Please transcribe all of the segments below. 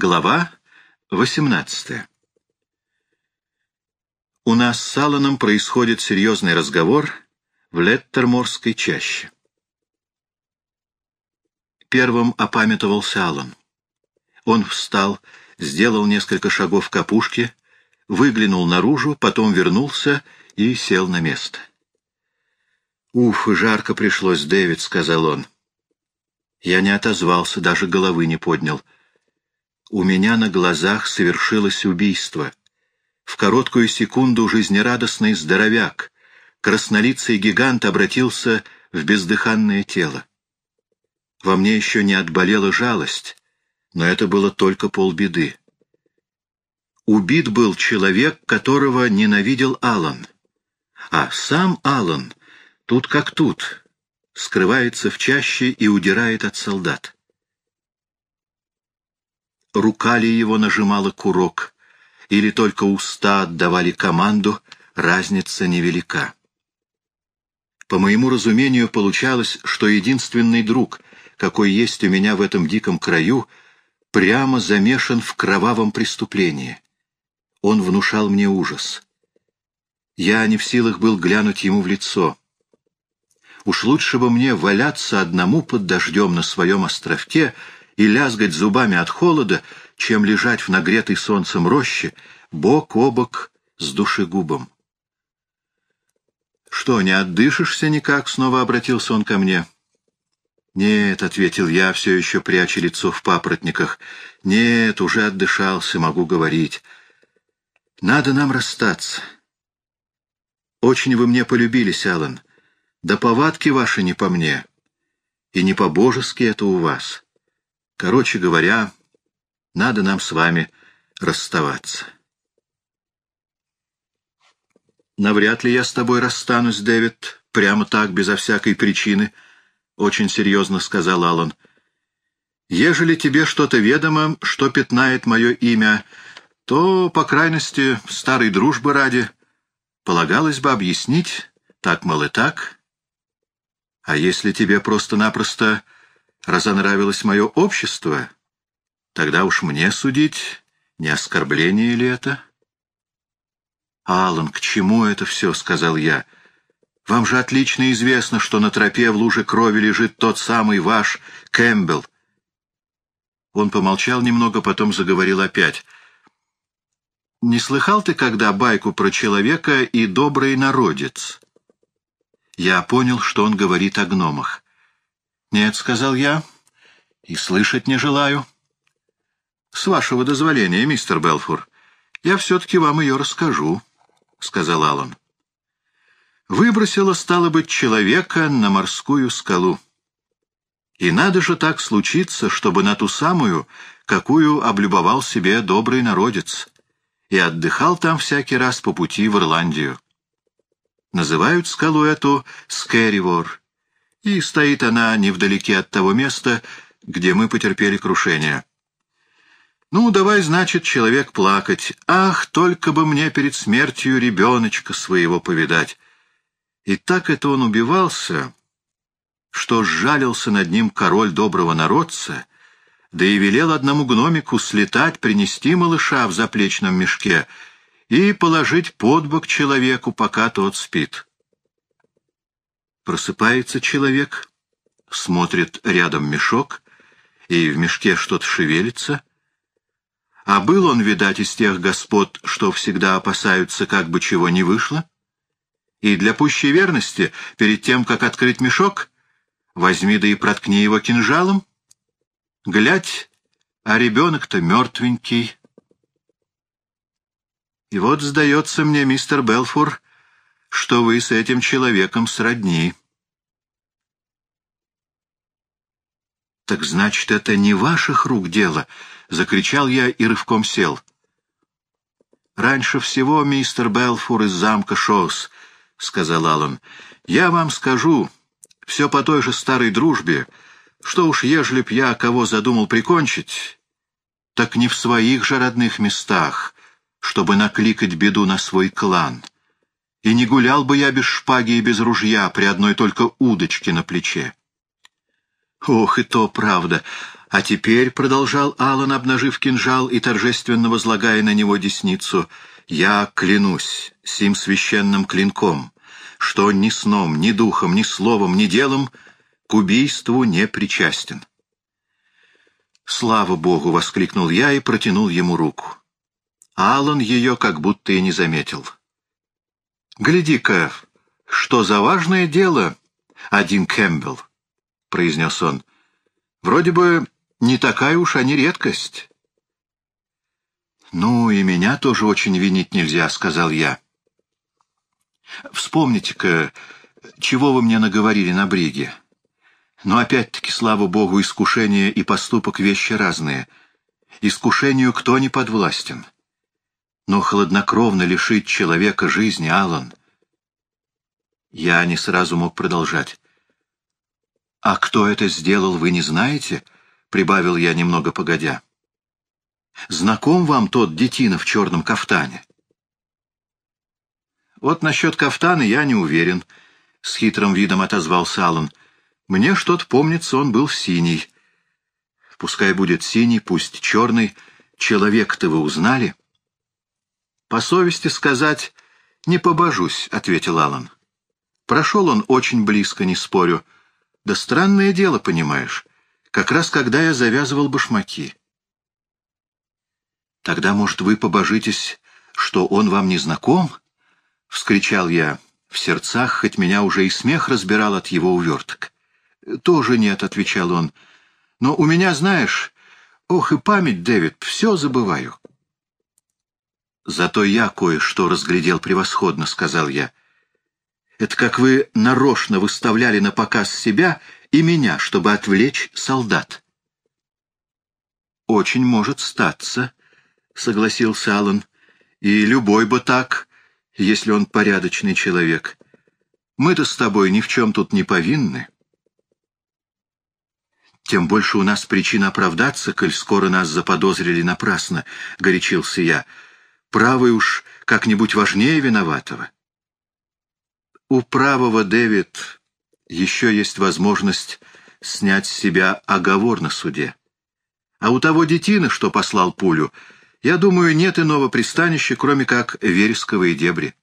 Глава 18 У нас с Алланом происходит серьезный разговор в Леттерморской чаще. Первым опамятовался Аллан. Он встал, сделал несколько шагов к опушке, выглянул наружу, потом вернулся и сел на место. «Уф, жарко пришлось, Дэвид», — сказал он. Я не отозвался, даже головы не поднял. У меня на глазах совершилось убийство. В короткую секунду жизнерадостный здоровяк, краснолицый гигант обратился в бездыханное тело. Во мне еще не отболела жалость, но это было только полбеды. Убит был человек, которого ненавидел Алан. А сам Алан, тут как тут, скрывается в чаще и удирает от солдат. Рука ли его нажимала курок, или только уста отдавали команду, разница невелика. По моему разумению, получалось, что единственный друг, какой есть у меня в этом диком краю, прямо замешан в кровавом преступлении. Он внушал мне ужас. Я не в силах был глянуть ему в лицо. Уж лучше бы мне валяться одному под дождем на своем островке и лязгать зубами от холода, чем лежать в нагретой солнцем роще, бок о бок с душегубом. «Что, не отдышишься никак?» — снова обратился он ко мне. «Нет», — ответил я, все еще пряча лицо в папоротниках. «Нет, уже отдышался, могу говорить. Надо нам расстаться. Очень вы мне полюбились, Алан. Да повадки ваши не по мне. И не по-божески это у вас. Короче говоря, надо нам с вами расставаться. Навряд ли я с тобой расстанусь, Дэвид, прямо так, безо всякой причины, — очень серьезно сказал Аллан. Ежели тебе что-то ведомо, что пятнает мое имя, то, по крайности, старой дружбы ради, полагалось бы объяснить, так, мол, и так, а если тебе просто-напросто разонравилось мое общество, тогда уж мне судить, не оскорбление ли это? «Аллан, к чему это все?» — сказал я. «Вам же отлично известно, что на тропе в луже крови лежит тот самый ваш Кэмпбелл». Он помолчал немного, потом заговорил опять. «Не слыхал ты когда байку про человека и добрый народец?» Я понял, что он говорит о гномах. «Нет», — сказал я, — «и слышать не желаю». «С вашего дозволения, мистер Белфур, я все-таки вам ее расскажу», — сказал Аллан. Выбросила, стало быть, человека на морскую скалу. И надо же так случиться, чтобы на ту самую, какую облюбовал себе добрый народец, и отдыхал там всякий раз по пути в Ирландию. Называют скалу эту Скэривор, и стоит она невдалеке от того места, где мы потерпели крушение. Ну, давай, значит, человек плакать. Ах, только бы мне перед смертью ребеночка своего повидать. И так это он убивался, что сжалился над ним король доброго народца, да и велел одному гномику слетать, принести малыша в заплечном мешке — и положить под бок человеку, пока тот спит. Просыпается человек, смотрит рядом мешок, и в мешке что-то шевелится. А был он, видать, из тех господ, что всегда опасаются, как бы чего не вышло. И для пущей верности, перед тем, как открыть мешок, возьми да и проткни его кинжалом. Глядь, а ребенок-то мертвенький, и вот, сдается мне, мистер Белфур, что вы с этим человеком сродни. «Так значит, это не ваших рук дело!» — закричал я и рывком сел. «Раньше всего, мистер Белфур из замка Шоус», — сказал Аллан, — «я вам скажу, все по той же старой дружбе, что уж ежели б я кого задумал прикончить, так не в своих же родных местах, чтобы накликать беду на свой клан. И не гулял бы я без шпаги и без ружья при одной только удочке на плече. Ох, и то правда. «А теперь», — продолжал Аллан, обнажив кинжал и торжественно возлагая на него десницу, — «я клянусь сим священным клинком, что ни сном, ни духом, ни словом, ни делом к убийству не причастен». «Слава Богу!» — воскликнул я и протянул ему руку. Аллан ее как будто и не заметил. «Гляди-ка, что за важное дело, один Кэмпбелл», — произнес он. «Вроде бы не такая уж они редкость». «Ну, и меня тоже очень винить нельзя», — сказал я. «Вспомните-ка, чего вы мне наговорили на бриге. Но опять-таки, слава богу, искушение и поступок — вещи разные. Искушению кто не подвластен?» Но хладнокровно лишить человека жизни, Алан. Я не сразу мог продолжать. «А кто это сделал, вы не знаете?» — прибавил я немного погодя. «Знаком вам тот детина в черном кафтане?» «Вот насчет кафтана я не уверен», — с хитрым видом отозвался Аллан. «Мне что-то помнится, он был синий. Пускай будет синий, пусть черный. Человек-то вы узнали?» «По совести сказать, не побожусь», — ответил Алан. «Прошел он очень близко, не спорю. Да странное дело, понимаешь, как раз когда я завязывал башмаки». «Тогда, может, вы побожитесь, что он вам не знаком?» — вскричал я в сердцах, хоть меня уже и смех разбирал от его уверток. «Тоже нет», — отвечал он. «Но у меня, знаешь, ох и память, Дэвид, все забываю». «Зато я кое-что разглядел превосходно», — сказал я. «Это как вы нарочно выставляли на показ себя и меня, чтобы отвлечь солдат». «Очень может статься», — согласился Аллан. «И любой бы так, если он порядочный человек. Мы-то с тобой ни в чем тут не повинны». «Тем больше у нас причин оправдаться, коль скоро нас заподозрили напрасно», — горячился я правый уж как-нибудь важнее виноватого. У правого, Дэвид, еще есть возможность снять с себя оговор на суде. А у того детина, что послал пулю, я думаю, нет иного пристанища, кроме как вересковые дебри.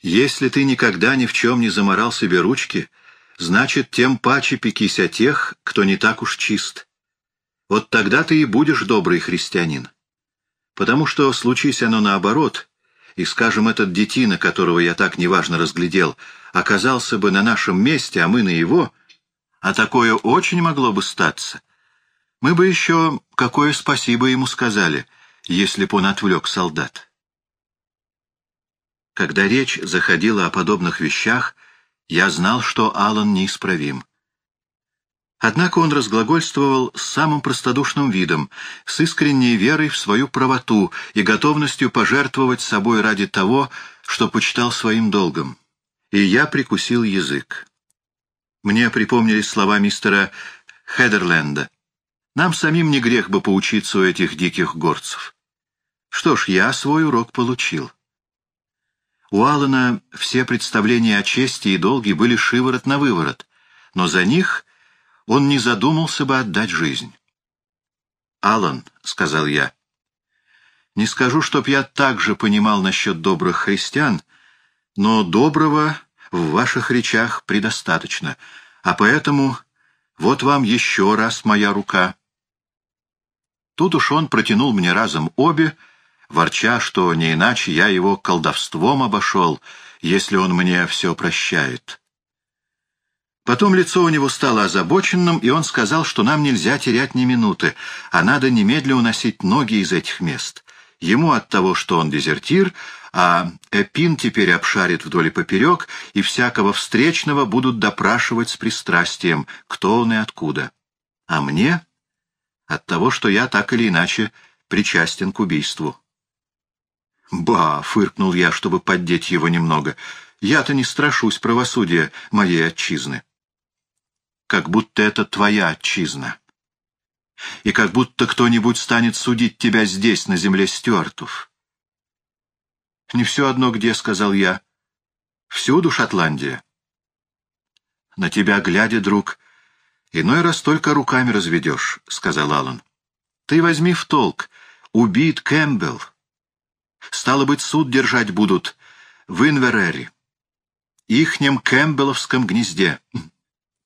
Если ты никогда ни в чем не заморал себе ручки, значит, тем паче пекись о тех, кто не так уж чист. Вот тогда ты и будешь добрый христианин. Потому что, случись оно наоборот, и, скажем, этот детина, которого я так неважно разглядел, оказался бы на нашем месте, а мы на его, а такое очень могло бы статься, мы бы еще какое спасибо ему сказали, если б он отвлек солдат. Когда речь заходила о подобных вещах, я знал, что Алан неисправим. Однако он разглагольствовал с самым простодушным видом, с искренней верой в свою правоту и готовностью пожертвовать собой ради того, что почитал своим долгом. И я прикусил язык. Мне припомнились слова мистера Хедерленда. Нам самим не грех бы поучиться у этих диких горцев. Что ж, я свой урок получил. У Аллана все представления о чести и долге были шиворот на выворот, но за них он не задумался бы отдать жизнь. «Алан», — сказал я, — «не скажу, чтоб я так же понимал насчет добрых христиан, но доброго в ваших речах предостаточно, а поэтому вот вам еще раз моя рука». Тут уж он протянул мне разом обе, ворча, что не иначе я его колдовством обошел, если он мне все прощает. Потом лицо у него стало озабоченным, и он сказал, что нам нельзя терять ни минуты, а надо немедленно уносить ноги из этих мест. Ему от того, что он дезертир, а Эпин теперь обшарит вдоль и поперек, и всякого встречного будут допрашивать с пристрастием, кто он и откуда. А мне? От того, что я так или иначе причастен к убийству. «Ба!» — фыркнул я, чтобы поддеть его немного. «Я-то не страшусь правосудия моей отчизны» как будто это твоя отчизна. И как будто кто-нибудь станет судить тебя здесь, на земле Стюартов. «Не все одно где», — сказал я. «Всюду Шотландия». На тебя глядя, друг, «Иной раз только руками разведешь», — сказал Аллан. «Ты возьми в толк. Убит Кэмпбелл. Стало быть, суд держать будут в Инверере, ихнем Кэмпбелловском гнезде.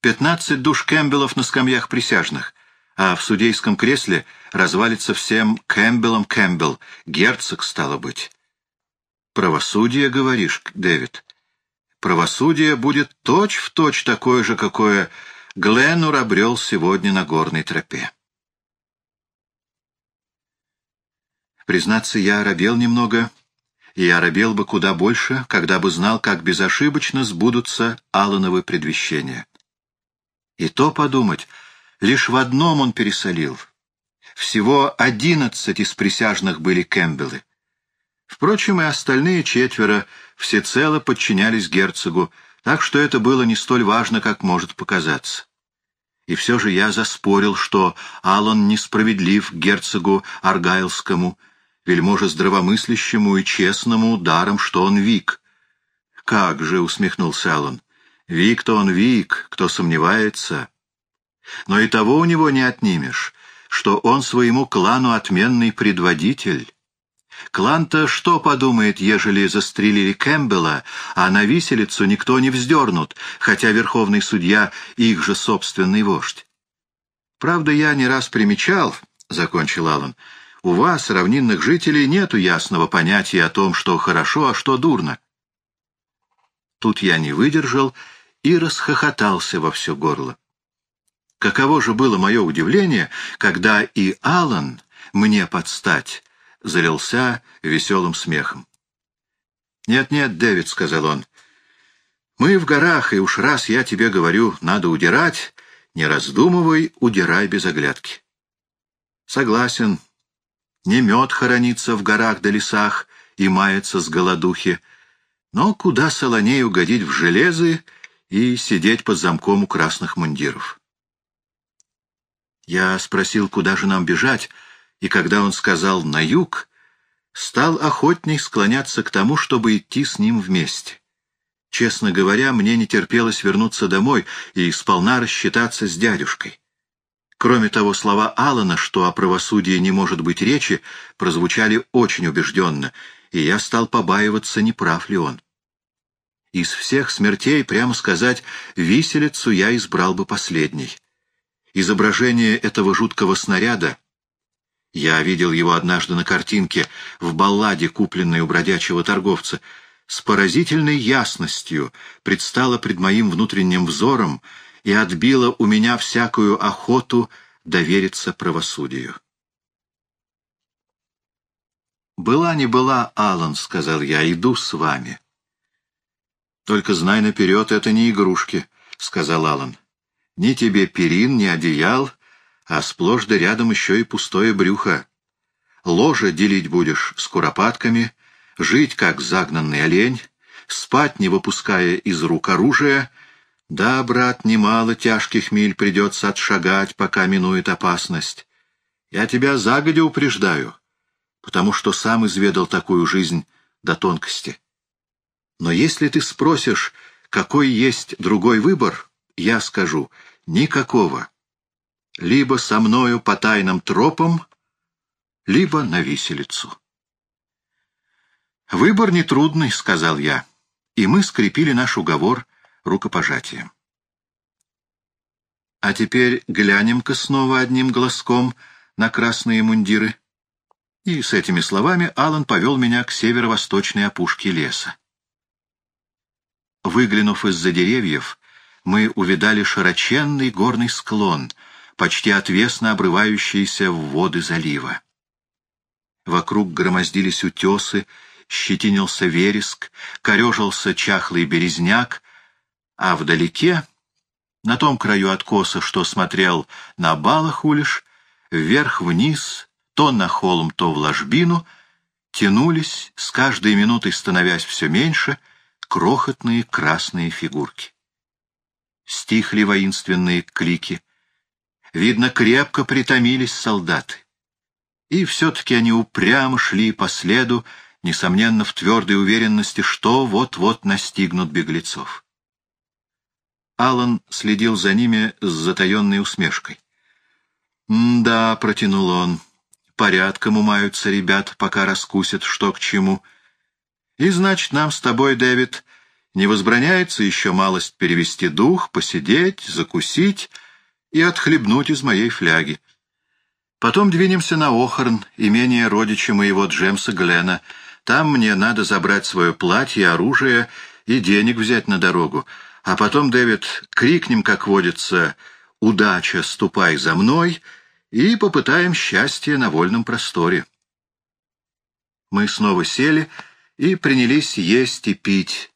Пятнадцать душ Кэмпбеллов на скамьях присяжных, а в судейском кресле развалится всем Кэмпбеллом Кэмпбелл, герцог, стало быть. Правосудие, говоришь, Дэвид? Правосудие будет точь-в-точь точь такое же, какое Гленнур обрел сегодня на горной тропе. Признаться, я оробел немного, и оробел бы куда больше, когда бы знал, как безошибочно сбудутся Аллановы предвещения. И то подумать, лишь в одном он пересолил. Всего одиннадцать из присяжных были Кэмпбеллы. Впрочем, и остальные четверо всецело подчинялись герцогу, так что это было не столь важно, как может показаться. И все же я заспорил, что Аллан несправедлив герцогу Аргайлскому, вельможе здравомыслящему и честному даром, что он Вик. «Как же!» — усмехнулся Аллан. «Вик-то он Вик, кто сомневается. Но и того у него не отнимешь, что он своему клану отменный предводитель». Клан-то что подумает, ежели застрелили Кэмпбелла, а на виселицу никто не вздернут, хотя верховный судья — их же собственный вождь? Правда, я не раз примечал, — закончил Аллан, — у вас, равнинных жителей, нету ясного понятия о том, что хорошо, а что дурно. Тут я не выдержал и расхохотался во все горло. Каково же было мое удивление, когда и Алан мне подстать залился веселым смехом. «Нет-нет, Дэвид», — сказал он, — «мы в горах, и уж раз я тебе говорю, надо удирать, не раздумывай, удирай без оглядки». «Согласен», не мед хоронится в горах да лесах и мается с голодухи, но куда солоней угодить в железы и сидеть под замком у красных мундиров. Я спросил, куда же нам бежать, и когда он сказал «на юг», стал охотней склоняться к тому, чтобы идти с ним вместе. Честно говоря, мне не терпелось вернуться домой и сполна рассчитаться с дядюшкой. Кроме того, слова Алана, что о правосудии не может быть речи, прозвучали очень убежденно, и я стал побаиваться, не прав ли он. Из всех смертей, прямо сказать, виселицу я избрал бы последний. Изображение этого жуткого снаряда я видел его однажды на картинке в балладе, купленной у бродячего торговца, с поразительной ясностью предстало пред моим внутренним взором, и отбила у меня всякую охоту довериться правосудию. «Была не была, Алан, сказал я, — «иду с вами». «Только знай наперед, это не игрушки», — сказал Алан. «Ни тебе перин, ни одеял, а сплошь да рядом еще и пустое брюхо. Ложе делить будешь с куропатками, жить как загнанный олень, спать, не выпуская из рук оружия, да, брат, немало тяжких миль придется отшагать, пока минует опасность. Я тебя загодя упреждаю, потому что сам изведал такую жизнь до тонкости. Но если ты спросишь, какой есть другой выбор, я скажу — никакого. Либо со мною по тайным тропам, либо на виселицу. «Выбор нетрудный», — сказал я, и мы скрепили наш уговор рукопожатием. А теперь глянем-ка снова одним глазком на красные мундиры. И с этими словами Алан повел меня к северо-восточной опушке леса. Выглянув из-за деревьев, мы увидали широченный горный склон, почти отвесно обрывающийся в воды залива. Вокруг громоздились утесы, щетинился вереск, корежился чахлый березняк, а вдалеке, на том краю откоса, что смотрел на Балахулиш, вверх-вниз, то на холм, то в ложбину, тянулись, с каждой минутой становясь все меньше, крохотные красные фигурки. Стихли воинственные клики. Видно, крепко притомились солдаты. И все-таки они упрямо шли по следу, несомненно, в твердой уверенности, что вот-вот настигнут беглецов. Алан следил за ними с затаенной усмешкой. «Да», — протянул он, — «порядком умаются ребят, пока раскусят, что к чему. И, значит, нам с тобой, Дэвид, не возбраняется еще малость перевести дух, посидеть, закусить и отхлебнуть из моей фляги. Потом двинемся на Охорн, имение родича моего Джемса Глена. Там мне надо забрать свое платье, оружие и денег взять на дорогу. А потом, Дэвид, крикнем, как водится, «Удача, ступай за мной!» и попытаем счастье на вольном просторе. Мы снова сели и принялись есть и пить.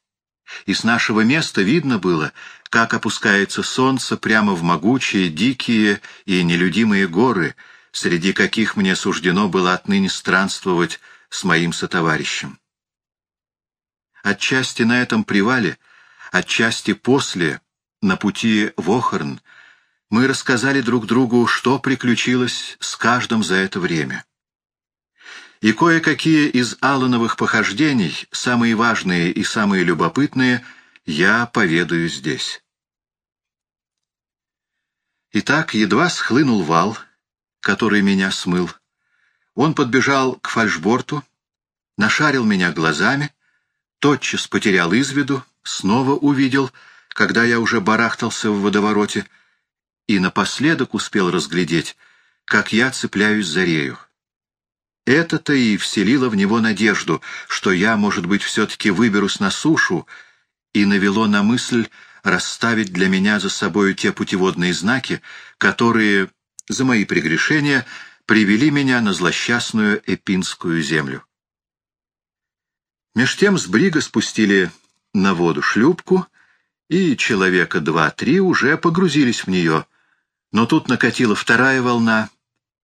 И с нашего места видно было, как опускается солнце прямо в могучие, дикие и нелюдимые горы, среди каких мне суждено было отныне странствовать с моим сотоварищем. Отчасти на этом привале, отчасти после, на пути в Охорн, мы рассказали друг другу, что приключилось с каждым за это время. И кое-какие из Аллановых похождений, самые важные и самые любопытные, я поведаю здесь. Итак, едва схлынул вал, который меня смыл. Он подбежал к фальшборту, нашарил меня глазами, тотчас потерял из виду, снова увидел, когда я уже барахтался в водовороте, и напоследок успел разглядеть, как я цепляюсь за рею. Это-то и вселило в него надежду, что я, может быть, все-таки выберусь на сушу, и навело на мысль расставить для меня за собою те путеводные знаки, которые, за мои прегрешения, привели меня на злосчастную Эпинскую землю. Меж тем с брига спустили на воду шлюпку, и человека два-три уже погрузились в нее. Но тут накатила вторая волна,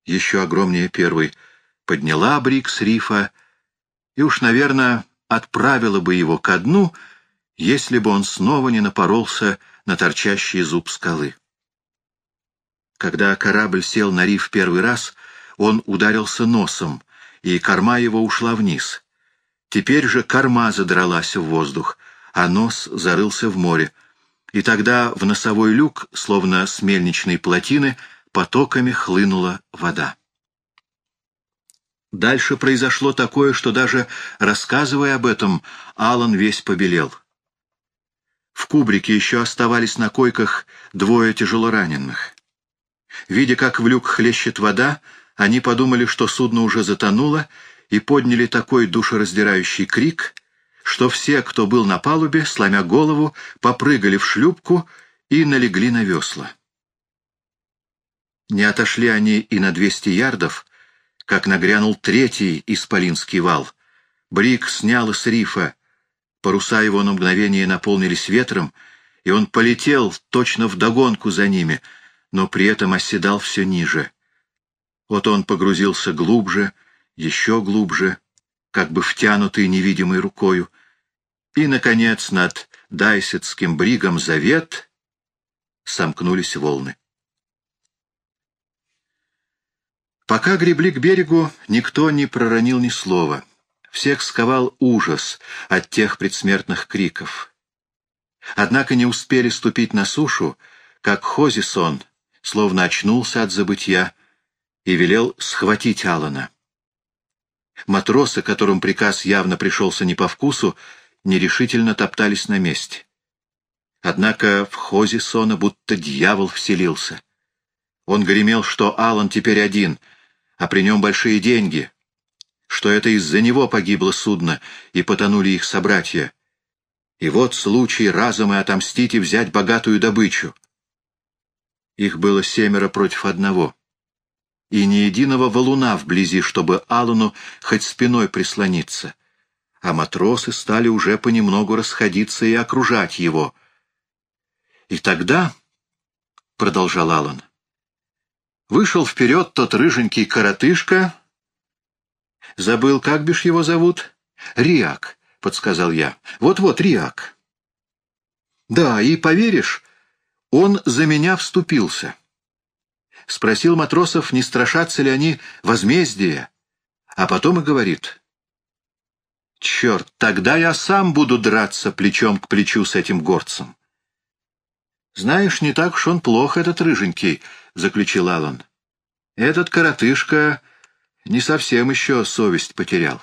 еще огромнее первой, подняла бриг с рифа и уж, наверное, отправила бы его ко дну — если бы он снова не напоролся на торчащий зуб скалы. Когда корабль сел на риф первый раз, он ударился носом, и корма его ушла вниз. Теперь же корма задралась в воздух, а нос зарылся в море, и тогда в носовой люк, словно с мельничной плотины, потоками хлынула вода. Дальше произошло такое, что даже рассказывая об этом, Алан весь побелел. В кубрике еще оставались на койках двое тяжелораненых. Видя, как в люк хлещет вода, они подумали, что судно уже затонуло, и подняли такой душераздирающий крик, что все, кто был на палубе, сломя голову, попрыгали в шлюпку и налегли на весла. Не отошли они и на двести ярдов, как нагрянул третий исполинский вал. Брик снял с рифа Паруса его на мгновение наполнились ветром, и он полетел точно вдогонку за ними, но при этом оседал все ниже. Вот он погрузился глубже, еще глубже, как бы втянутый невидимой рукою, и, наконец, над Дайсетским бригом завет сомкнулись волны. Пока гребли к берегу, никто не проронил ни слова — всех сковал ужас от тех предсмертных криков. Однако не успели ступить на сушу, как Хозисон словно очнулся от забытья и велел схватить Алана. Матросы, которым приказ явно пришелся не по вкусу, нерешительно топтались на месте. Однако в Хозисона будто дьявол вселился. Он гремел, что Алан теперь один, а при нем большие деньги — что это из-за него погибло судно и потонули их собратья. И вот случай разом и отомстить и взять богатую добычу. Их было семеро против одного. И ни единого валуна вблизи, чтобы Аллану хоть спиной прислониться. А матросы стали уже понемногу расходиться и окружать его. И тогда, — продолжал Аллан, — вышел вперед тот рыженький коротышка, Забыл, как бишь его зовут? Риак, — подсказал я. Вот-вот, Риак. Да, и поверишь, он за меня вступился. Спросил матросов, не страшатся ли они возмездия, а потом и говорит. Черт, тогда я сам буду драться плечом к плечу с этим горцем. Знаешь, не так уж он плох, этот рыженький, — заключил Аллан. Этот коротышка не совсем еще совесть потерял.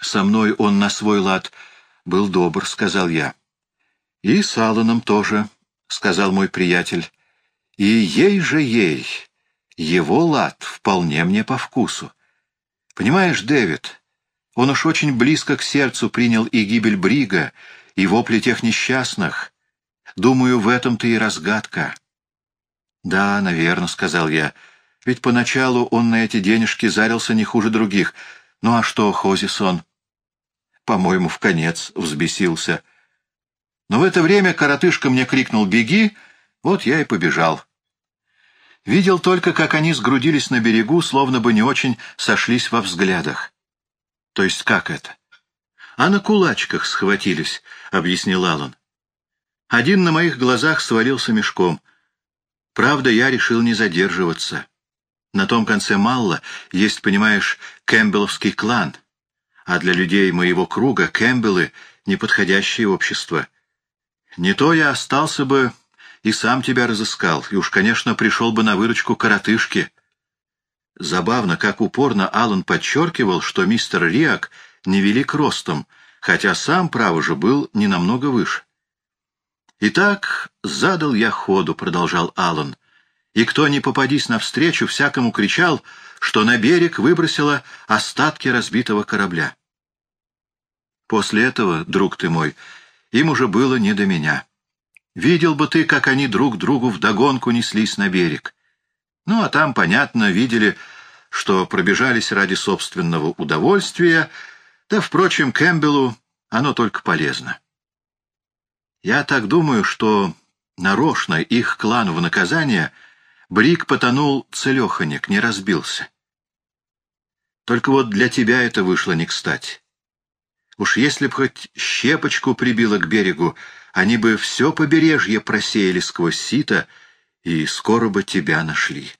Со мной он на свой лад был добр, — сказал я. И с Алланом тоже, — сказал мой приятель. И ей же ей, его лад вполне мне по вкусу. Понимаешь, Дэвид, он уж очень близко к сердцу принял и гибель Брига, и вопли тех несчастных. Думаю, в этом-то и разгадка. «Да, наверное», — сказал я, — «ведь поначалу он на эти денежки зарился не хуже других. Ну а что, Хозисон?» «По-моему, в конец взбесился». Но в это время коротышка мне крикнул «Беги!» Вот я и побежал. Видел только, как они сгрудились на берегу, словно бы не очень сошлись во взглядах. То есть как это? А на кулачках схватились, — объяснил Аллан. Один на моих глазах свалился мешком. Правда, я решил не задерживаться. На том конце Малла есть, понимаешь, кэмпбелловский клан, а для людей моего круга кэмпбеллы — неподходящее общество. Не то я остался бы и сам тебя разыскал, и уж, конечно, пришел бы на выручку коротышки. Забавно, как упорно Аллан подчеркивал, что мистер Риак невелик ростом, хотя сам, право же, был не намного выше. «Итак, задал я ходу», — продолжал Аллан, и кто не попадись навстречу, всякому кричал, что на берег выбросило остатки разбитого корабля. После этого, друг ты мой, им уже было не до меня. Видел бы ты, как они друг другу вдогонку неслись на берег. Ну, а там, понятно, видели, что пробежались ради собственного удовольствия, да, впрочем, Кэмпбеллу оно только полезно. Я так думаю, что нарочно их клану в наказание Брик потонул целеханик, не разбился. Только вот для тебя это вышло не кстати. Уж если б хоть щепочку прибило к берегу, они бы все побережье просеяли сквозь сито, и скоро бы тебя нашли.